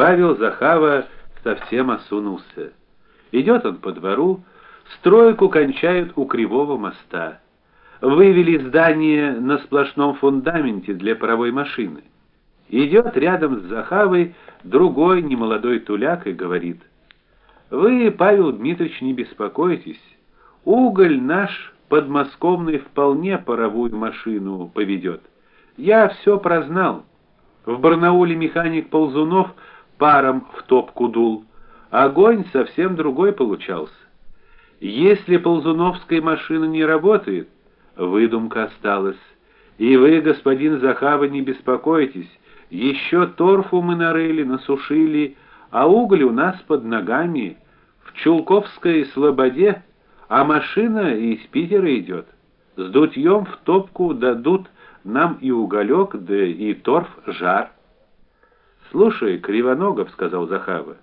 Павел Захава совсем осунулся. Идет он по двору, стройку кончают у кривого моста. Вывели здание на сплошном фундаменте для паровой машины. Идет рядом с Захавой другой немолодой туляк и говорит: "Вы, Павел Дмитриевич, не беспокойтесь. Уголь наш подмосковный вполне паровую машину поведет. Я все прознал. В Барнауле механик Ползунов паром в топку дул. Огонь совсем другой получался. Если ползуновская машина не работает, выдумка осталась. И вы, господин Захава, не беспокойтесь. Еще торфу мы нарыли, насушили, а уголь у нас под ногами в Чулковской слободе, а машина из Питера идет. С дутьем в топку дадут нам и уголек, да и торф жар. Слушай, Кривоногов, сказал Захава.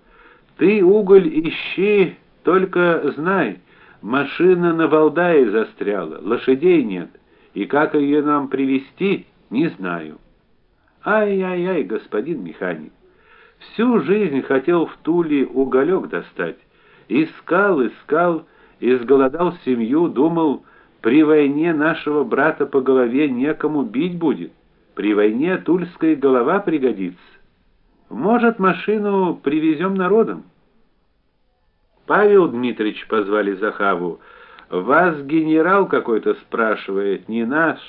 Ты уголь ищи, только знай, машина на Валдае застряла, лошадей нет, и как ее нам привезти, не знаю. Ай-ай-ай, господин механик. Всю жизнь хотел в Туле уголек достать, искал, искал, изголодал семью, думал, при войне нашего брата по голове некому бить будет. При войне тульская голова пригодится. Может, машину привезем народом? Павел Дмитриевич позвали Захаву. Вас генерал какой-то спрашивает, не наш,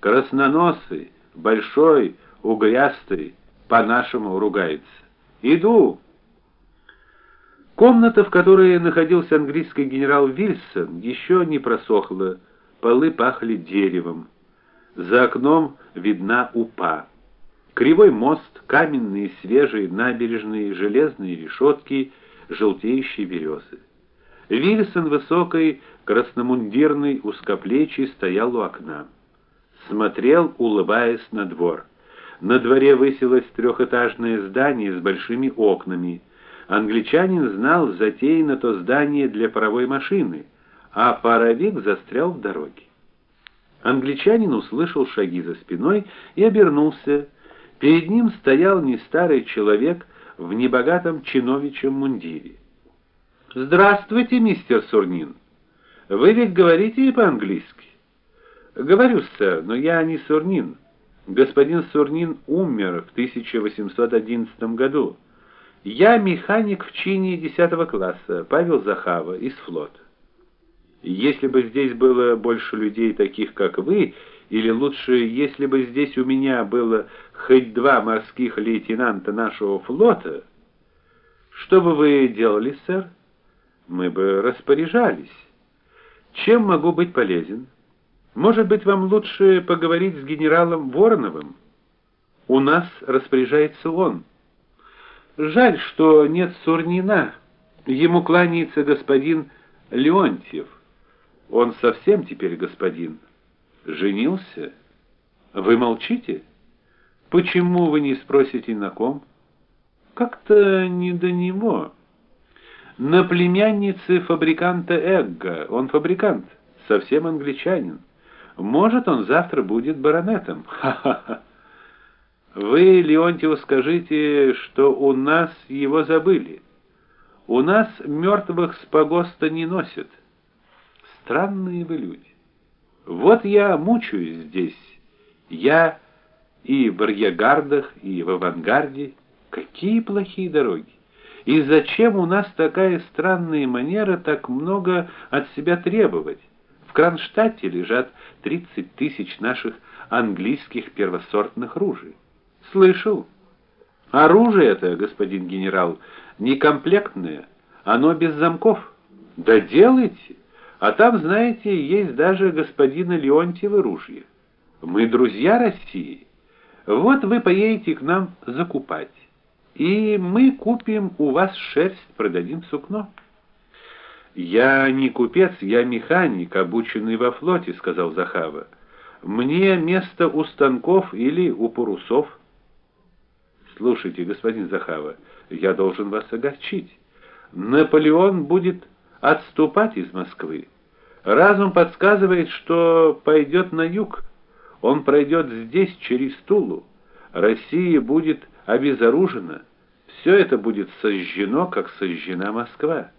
красноносый, большой, угрястый, по-нашему ругается. Иду. Комната, в которой находился английский генерал Вильсон, еще не просохла, полы пахли деревом. За окном видна упа. Кривой мост, каменные свежие набережные, железные решетки, желтеющие березы. Вильсон высокий, красномундирный, узкоплечий стоял у окна. Смотрел, улыбаясь на двор. На дворе высилось трехэтажное здание с большими окнами. Англичанин знал, затеяно то здание для паровой машины, а паровик застрял в дороге. Англичанин услышал шаги за спиной и обернулся. Перед ним стоял не старый человек в небогатом чиновичьем мундире. Здравствуйте, мистер Сурнин. Вы ведь говорите по-английски? Говорю, сэр, но я не Сурнин. Господин Сурнин умер в 1811 году. Я механик в чине 10 класса, Павел Захава из флота. Если бы здесь было больше людей таких, как вы, или лучше, если бы здесь у меня было хоть два морских лейтенанта нашего флота, что бы вы делали, сэр? Мы бы распоряжались. Чем могу быть полезен? Может быть, вам лучше поговорить с генералом Вороновым? У нас распоряжается он. Жаль, что нет Сурнина. Ему кланяется господин Леонтьев. Он совсем теперь господин. Женился? Вы молчите? Почему вы не спросите на ком? Как-то не до него. На племяннице фабриканта Эгга. Он фабрикант, совсем англичанин. Может, он завтра будет баронетом. Ха-ха-ха. Вы, Леонтьев, скажите, что у нас его забыли. У нас мертвых с погоста не носят. Странные вы люди. Вот я мучаюсь здесь. Я и в арьягардах, и в авангарде. Какие плохие дороги. И зачем у нас такая странная манера так много от себя требовать? В Кронштадте лежат 30 тысяч наших английских первосортных ружей. Слышал? Оружие это, господин генерал, не комплектное, оно без замков. Да делайте. А там, знаете, есть даже господина Леонтьева ружье. Мы друзья России. Вот вы поедете к нам закупать. И мы купим у вас шерсть, продадим сукно. Я не купец, я механик, обученный во флоте, сказал Захава. Мне место у станков или у парусов. Слушайте, господин Захава, я должен вас огорчить. Наполеон будет отступать из Москвы. Разум подсказывает, что пойдет на юг. Он пройдет здесь через Тулу. Россия будет обезоружена. Все это будет сожжено, как сожжена Москва.